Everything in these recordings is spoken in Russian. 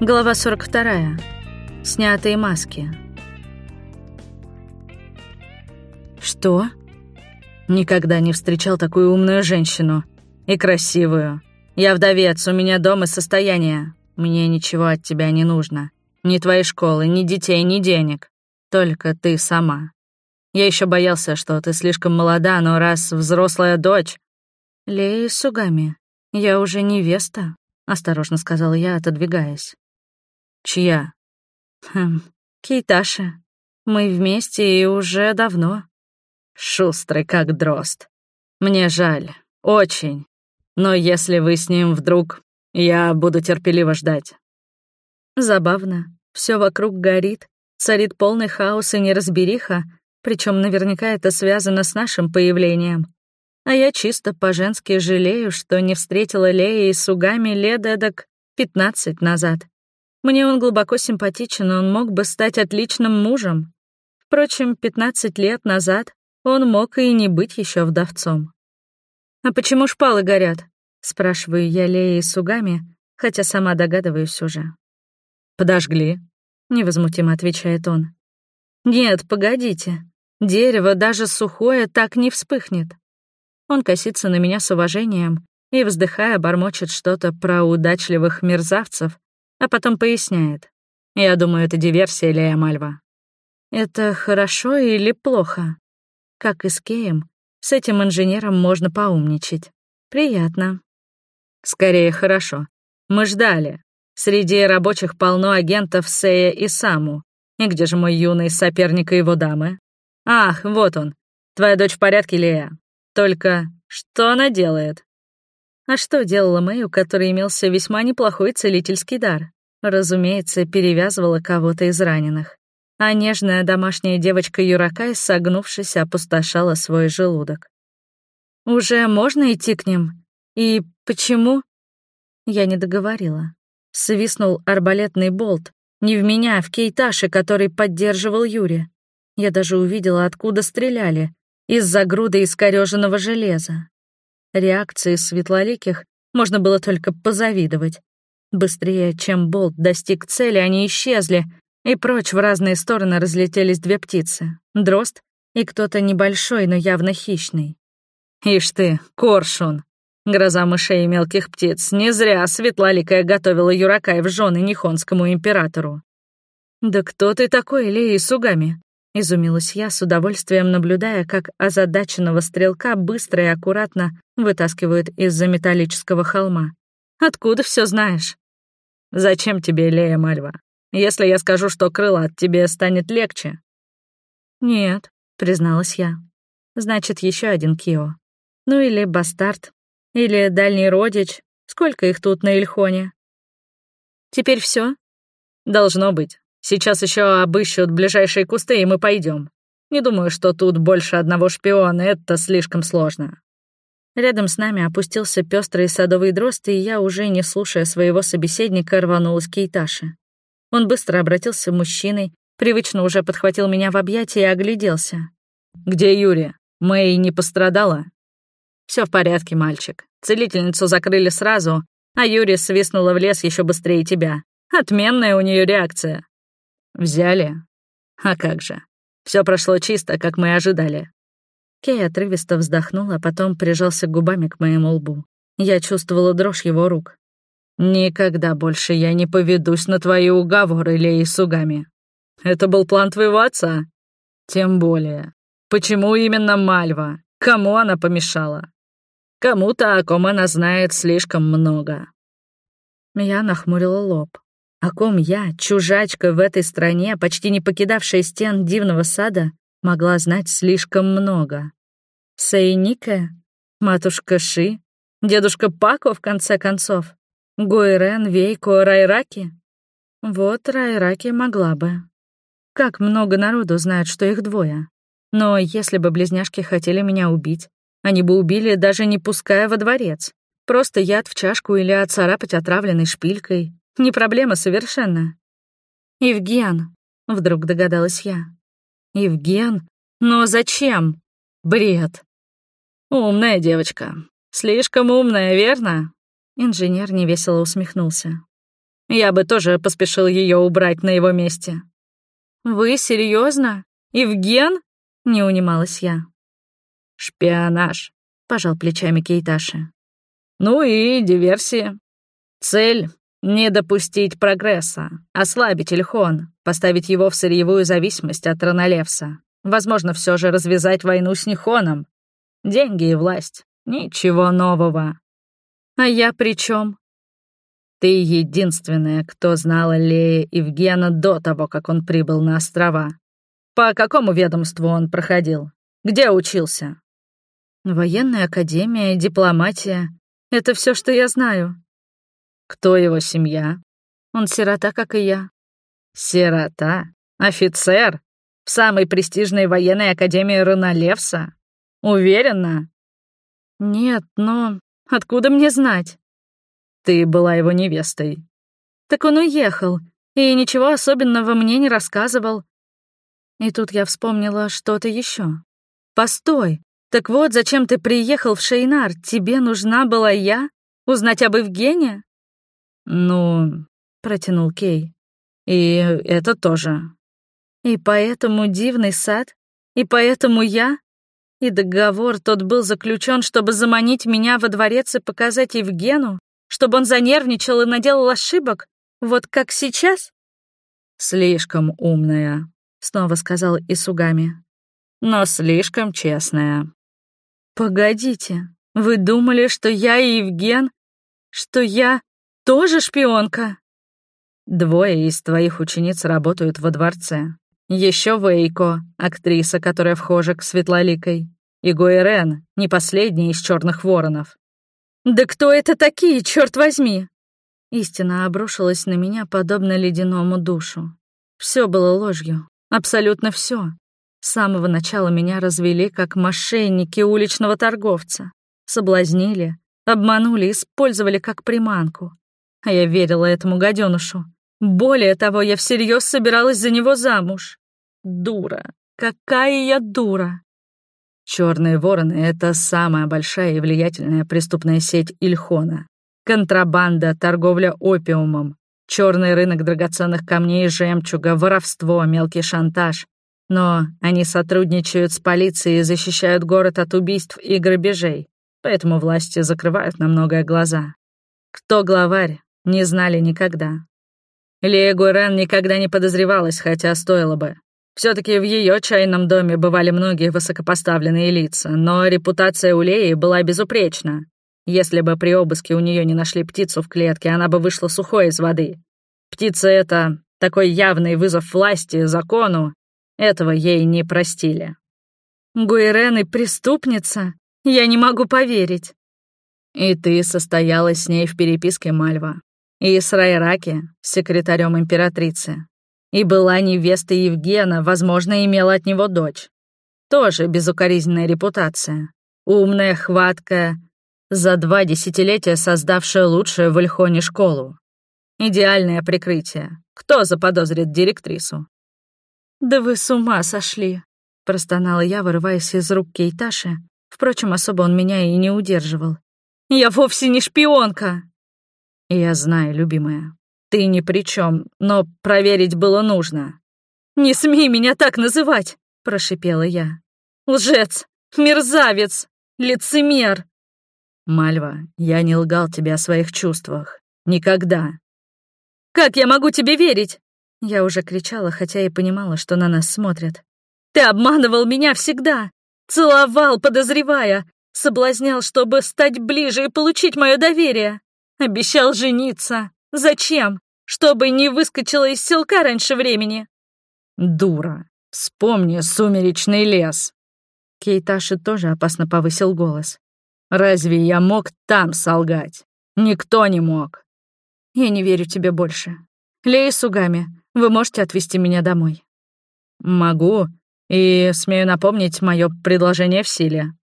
Глава 42. Снятые маски. Что? Никогда не встречал такую умную женщину. И красивую. Я вдовец, у меня дом и состояние. Мне ничего от тебя не нужно. Ни твоей школы, ни детей, ни денег. Только ты сама. Я еще боялся, что ты слишком молода, но раз взрослая дочь... Леи Сугами, я уже невеста, осторожно сказала я, отодвигаясь. «Чья?» «Хм, Кейташа. Мы вместе и уже давно». «Шустрый, как дрозд. Мне жаль, очень. Но если вы с ним вдруг, я буду терпеливо ждать». Забавно. Все вокруг горит, царит полный хаос и неразбериха, причем наверняка это связано с нашим появлением. А я чисто по-женски жалею, что не встретила Леи и Сугами лет эдак пятнадцать назад. Мне он глубоко симпатичен, он мог бы стать отличным мужем. Впрочем, 15 лет назад он мог и не быть еще вдовцом. «А почему шпалы горят?» — спрашиваю я Леи Сугами, хотя сама догадываюсь уже. «Подожгли», — невозмутимо отвечает он. «Нет, погодите. Дерево, даже сухое, так не вспыхнет». Он косится на меня с уважением и, вздыхая, бормочет что-то про удачливых мерзавцев, а потом поясняет. Я думаю, это диверсия Лея Мальва. Это хорошо или плохо? Как и с Кеем, с этим инженером можно поумничать. Приятно. Скорее, хорошо. Мы ждали. Среди рабочих полно агентов Сея и Саму. И где же мой юный соперник и его дамы? Ах, вот он. Твоя дочь в порядке, Лея. Только что она делает? А что делала Мэй, у которой имелся весьма неплохой целительский дар? Разумеется, перевязывала кого-то из раненых. А нежная домашняя девочка Юракай, согнувшись, опустошала свой желудок. «Уже можно идти к ним? И почему?» Я не договорила. Свистнул арбалетный болт. Не в меня, а в Кейташе, который поддерживал Юри. Я даже увидела, откуда стреляли. Из-за груды искорёженного железа. Реакции светлоликих можно было только позавидовать. Быстрее, чем болт достиг цели, они исчезли, и прочь в разные стороны разлетелись две птицы — дрозд и кто-то небольшой, но явно хищный. «Ишь ты, коршун!» Гроза мышей и мелких птиц. Не зря Светлоликая готовила Юракай жены Нихонскому императору. «Да кто ты такой, Леи Сугами?» Изумилась я, с удовольствием наблюдая, как озадаченного стрелка быстро и аккуратно вытаскивают из-за металлического холма. «Откуда все знаешь?» «Зачем тебе, Лея Мальва? Если я скажу, что крылат, тебе станет легче?» «Нет», — призналась я. «Значит, еще один Кио. Ну или бастард, или дальний родич. Сколько их тут на Ильхоне?» «Теперь все? «Должно быть. Сейчас еще обыщут ближайшие кусты, и мы пойдем. Не думаю, что тут больше одного шпиона, это слишком сложно». Рядом с нами опустился пестрый садовый дрозд, и я, уже не слушая своего собеседника, рванулась к Кейташе. Он быстро обратился мужчиной, привычно уже подхватил меня в объятия и огляделся. «Где Юрия? Мэй не пострадала?» Все в порядке, мальчик. Целительницу закрыли сразу, а Юрия свистнула в лес еще быстрее тебя. Отменная у нее реакция. «Взяли? А как же. Все прошло чисто, как мы и ожидали». Кей отрывисто вздохнул, а потом прижался губами к моему лбу. Я чувствовала дрожь его рук. «Никогда больше я не поведусь на твои уговоры, Леи Сугами. Это был план твоего отца. Тем более. Почему именно Мальва? Кому она помешала? Кому-то, о ком она знает слишком много». Я нахмурила лоб. О ком я, чужачка в этой стране, почти не покидавшая стен дивного сада, могла знать слишком много. Сейника, матушка Ши, дедушка Пако, в конце концов, Гуэрен, Вейко, Райраки. Вот Райраки могла бы. Как много народу знает, что их двое. Но если бы близняшки хотели меня убить, они бы убили, даже не пуская во дворец. Просто яд в чашку или отцарапать отравленной шпилькой, не проблема совершенно. Евген, вдруг догадалась я. Евген? Но зачем? Бред. Умная девочка. Слишком умная, верно? Инженер невесело усмехнулся. Я бы тоже поспешил ее убрать на его месте. Вы серьезно? Евген? Не унималась я. Шпионаж, пожал плечами Кейташи. Ну и диверсии. Цель — не допустить прогресса, ослабить Ильхон, поставить его в сырьевую зависимость от Роналевса. Возможно, все же развязать войну с Нихоном. Деньги и власть. Ничего нового. А я при чем? Ты единственная, кто знала Лея Евгена до того, как он прибыл на острова. По какому ведомству он проходил? Где учился? Военная академия, дипломатия. Это все, что я знаю. Кто его семья? Он сирота, как и я. Сирота? Офицер? В самой престижной военной академии Роналевса? Уверена? Нет, но откуда мне знать? Ты была его невестой. Так он уехал, и ничего особенного мне не рассказывал. И тут я вспомнила что-то еще. Постой, так вот, зачем ты приехал в Шейнар? Тебе нужна была я? Узнать об Евгении? Ну, протянул Кей. И это тоже. И поэтому дивный сад? И поэтому я? И договор тот был заключен, чтобы заманить меня во дворец и показать Евгену? Чтобы он занервничал и наделал ошибок? Вот как сейчас? Слишком умная, снова сказал Исугами. Но слишком честная. Погодите, вы думали, что я и Евген? Что я тоже шпионка? Двое из твоих учениц работают во дворце. Еще Вейко, актриса, которая вхожа к Светлоликой. И Гуэрен, не последний из черных воронов. «Да кто это такие, черт возьми?» Истина обрушилась на меня, подобно ледяному душу. Все было ложью, абсолютно все. С самого начала меня развели как мошенники уличного торговца. Соблазнили, обманули, использовали как приманку. А я верила этому гаденушу. Более того, я всерьез собиралась за него замуж. Дура. Какая я дура. Черные вороны — это самая большая и влиятельная преступная сеть Ильхона. Контрабанда, торговля опиумом, черный рынок драгоценных камней и жемчуга, воровство, мелкий шантаж. Но они сотрудничают с полицией и защищают город от убийств и грабежей, поэтому власти закрывают на многое глаза. Кто главарь, не знали никогда. Лея Гуэрен никогда не подозревалась, хотя стоило бы. все таки в ее чайном доме бывали многие высокопоставленные лица, но репутация у Леи была безупречна. Если бы при обыске у нее не нашли птицу в клетке, она бы вышла сухой из воды. Птица — это такой явный вызов власти, закону. Этого ей не простили. Гуэрен и преступница? Я не могу поверить. И ты состоялась с ней в переписке, Мальва. И с секретарем императрицы. И была невестой Евгена, возможно, имела от него дочь. Тоже безукоризненная репутация. Умная, хваткая, за два десятилетия создавшая лучшую в Ильхоне школу. Идеальное прикрытие. Кто заподозрит директрису? «Да вы с ума сошли!» — простонала я, вырываясь из рук Кейташи. Впрочем, особо он меня и не удерживал. «Я вовсе не шпионка!» «Я знаю, любимая. Ты ни при чем, но проверить было нужно». «Не смей меня так называть!» — прошипела я. «Лжец! Мерзавец! Лицемер!» «Мальва, я не лгал тебе о своих чувствах. Никогда». «Как я могу тебе верить?» Я уже кричала, хотя и понимала, что на нас смотрят. «Ты обманывал меня всегда! Целовал, подозревая! Соблазнял, чтобы стать ближе и получить мое доверие! Обещал жениться. Зачем? Чтобы не выскочила из селка раньше времени. Дура. Вспомни сумеречный лес. Кейташи тоже опасно повысил голос. Разве я мог там солгать? Никто не мог. Я не верю тебе больше. Лей Сугами, вы можете отвезти меня домой? Могу, и смею напомнить мое предложение в силе.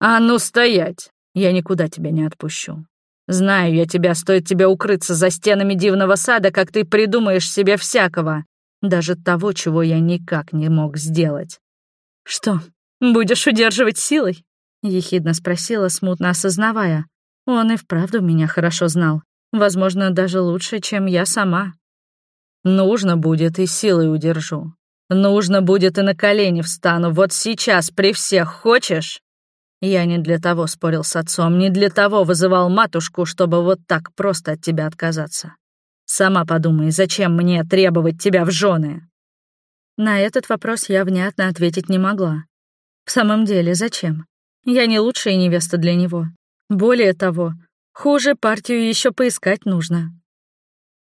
А ну стоять! Я никуда тебя не отпущу. Знаю я тебя, стоит тебе укрыться за стенами дивного сада, как ты придумаешь себе всякого. Даже того, чего я никак не мог сделать. Что, будешь удерживать силой? Ехидно спросила, смутно осознавая. Он и вправду меня хорошо знал. Возможно, даже лучше, чем я сама. Нужно будет, и силой удержу. Нужно будет, и на колени встану. Вот сейчас, при всех, хочешь? Я не для того спорил с отцом, не для того вызывал матушку, чтобы вот так просто от тебя отказаться. Сама подумай, зачем мне требовать тебя в жены? На этот вопрос я внятно ответить не могла. В самом деле, зачем? Я не лучшая невеста для него. Более того, хуже партию еще поискать нужно.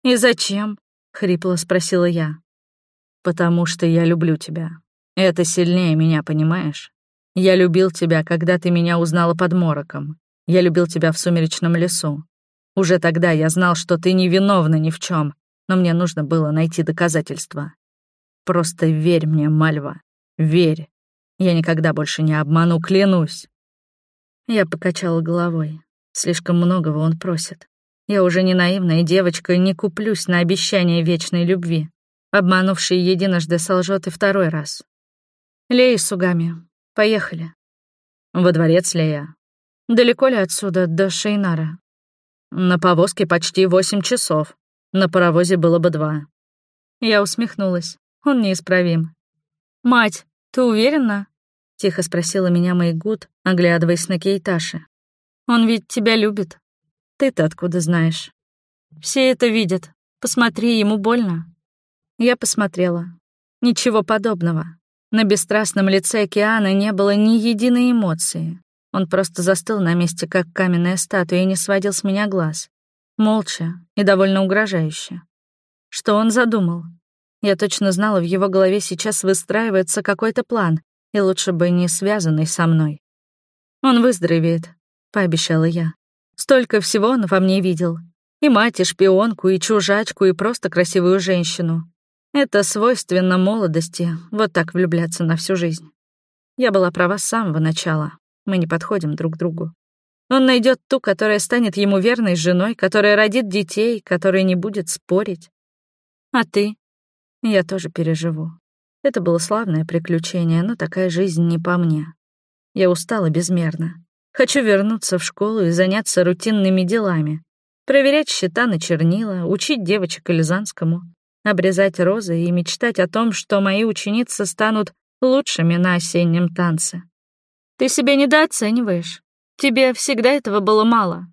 «И зачем?» — хрипло спросила я. «Потому что я люблю тебя. Это сильнее меня, понимаешь? Я любил тебя, когда ты меня узнала под мороком. Я любил тебя в сумеречном лесу. Уже тогда я знал, что ты невиновна ни в чем, но мне нужно было найти доказательства. Просто верь мне, Мальва, верь. Я никогда больше не обману, клянусь». Я покачала головой. Слишком многого он просит. Я уже не наивная девочка, не куплюсь на обещание вечной любви. Обманувший единожды солжет и второй раз. Лея с Сугами, поехали. Во дворец, Лея. Далеко ли отсюда до Шейнара? На повозке почти восемь часов. На паровозе было бы два. Я усмехнулась. Он неисправим. «Мать, ты уверена?» — тихо спросила меня Майгуд, оглядываясь на Кейташи. «Он ведь тебя любит. Ты-то откуда знаешь?» «Все это видят. Посмотри, ему больно». Я посмотрела. Ничего подобного. На бесстрастном лице океана не было ни единой эмоции. Он просто застыл на месте, как каменная статуя, и не сводил с меня глаз. Молча и довольно угрожающе. Что он задумал? Я точно знала, в его голове сейчас выстраивается какой-то план, и лучше бы не связанный со мной. «Он выздоровеет», — пообещала я. «Столько всего он во мне видел. И мать, и шпионку, и чужачку, и просто красивую женщину. Это свойственно молодости, вот так влюбляться на всю жизнь. Я была права с самого начала. Мы не подходим друг к другу. Он найдет ту, которая станет ему верной женой, которая родит детей, которая не будет спорить. А ты? Я тоже переживу. Это было славное приключение, но такая жизнь не по мне. Я устала безмерно. Хочу вернуться в школу и заняться рутинными делами. Проверять счета на чернила, учить девочек Эльзанскому, обрезать розы и мечтать о том, что мои ученицы станут лучшими на осеннем танце. Ты себя недооцениваешь. Тебе всегда этого было мало.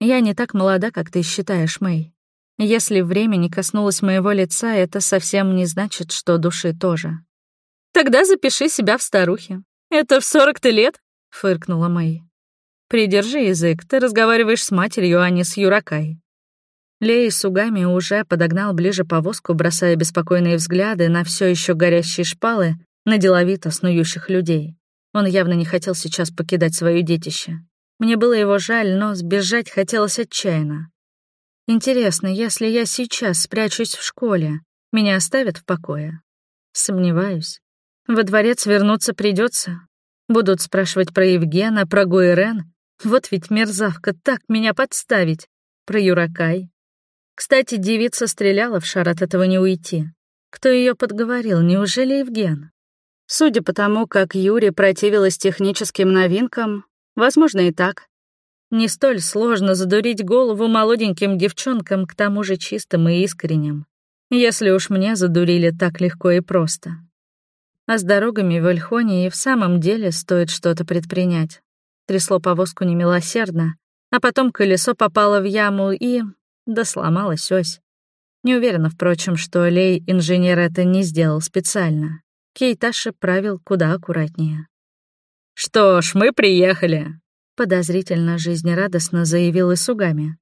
Я не так молода, как ты считаешь, Мэй. Если время не коснулось моего лица, это совсем не значит, что души тоже. Тогда запиши себя в старухе. Это в сорок ты лет? Фыркнула Мэй. Придержи язык, ты разговариваешь с матерью, а не с Юракай. Лей с угами уже подогнал ближе повозку, бросая беспокойные взгляды на все еще горящие шпалы, на деловито снующих людей. Он явно не хотел сейчас покидать свое детище. Мне было его жаль, но сбежать хотелось отчаянно. Интересно, если я сейчас спрячусь в школе, меня оставят в покое? Сомневаюсь. Во дворец вернуться придется. Будут спрашивать про Евгена, про Гуэрен. Вот ведь мерзавка так меня подставить. Про Юракай. Кстати, девица стреляла в шар, от этого не уйти. Кто ее подговорил, неужели Евген? Судя по тому, как Юре противилась техническим новинкам, возможно и так. Не столь сложно задурить голову молоденьким девчонкам, к тому же чистым и искренним. Если уж мне задурили так легко и просто. А с дорогами в Альхоне и в самом деле стоит что-то предпринять. Трясло повозку немилосердно, а потом колесо попало в яму и да сломалась ось. Не уверена, впрочем, что Лей инженер это не сделал специально. Кейташи правил куда аккуратнее. «Что ж, мы приехали», — подозрительно жизнерадостно заявил Исугами.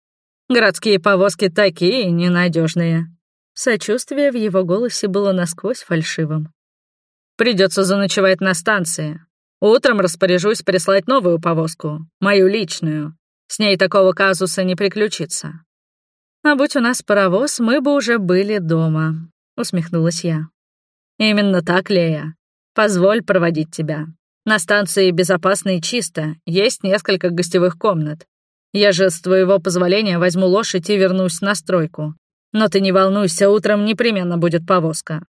«Городские повозки такие ненадежные. Сочувствие в его голосе было насквозь фальшивым. Придется заночевать на станции. Утром распоряжусь прислать новую повозку, мою личную. С ней такого казуса не приключится. «А будь у нас паровоз, мы бы уже были дома», — усмехнулась я. «Именно так, Лея. Позволь проводить тебя. На станции безопасно и чисто, есть несколько гостевых комнат. Я же с твоего позволения возьму лошадь и вернусь на стройку. Но ты не волнуйся, утром непременно будет повозка».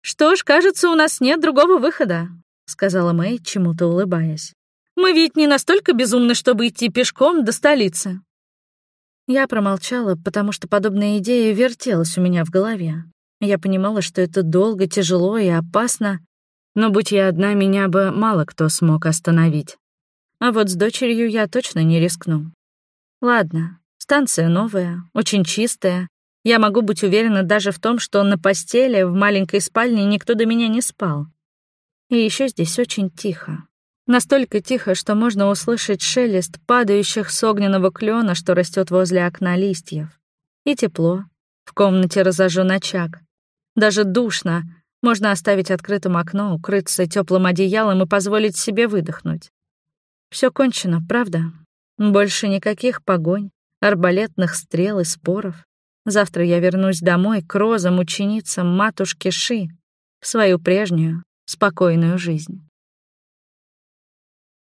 «Что ж, кажется, у нас нет другого выхода», — сказала Мэй, чему-то улыбаясь. «Мы ведь не настолько безумны, чтобы идти пешком до столицы». Я промолчала, потому что подобная идея вертелась у меня в голове. Я понимала, что это долго, тяжело и опасно, но будь я одна, меня бы мало кто смог остановить. А вот с дочерью я точно не рискну. Ладно, станция новая, очень чистая. Я могу быть уверена даже в том, что на постели в маленькой спальне никто до меня не спал. И еще здесь очень тихо. Настолько тихо, что можно услышать шелест падающих с огненного клена, что растет возле окна листьев. И тепло. В комнате разожжен очаг. Даже душно. Можно оставить открытым окно, укрыться теплым одеялом и позволить себе выдохнуть. Все кончено, правда? Больше никаких погонь, арбалетных стрел и споров. Завтра я вернусь домой к розам, ученицам матушки Ши, в свою прежнюю, спокойную жизнь.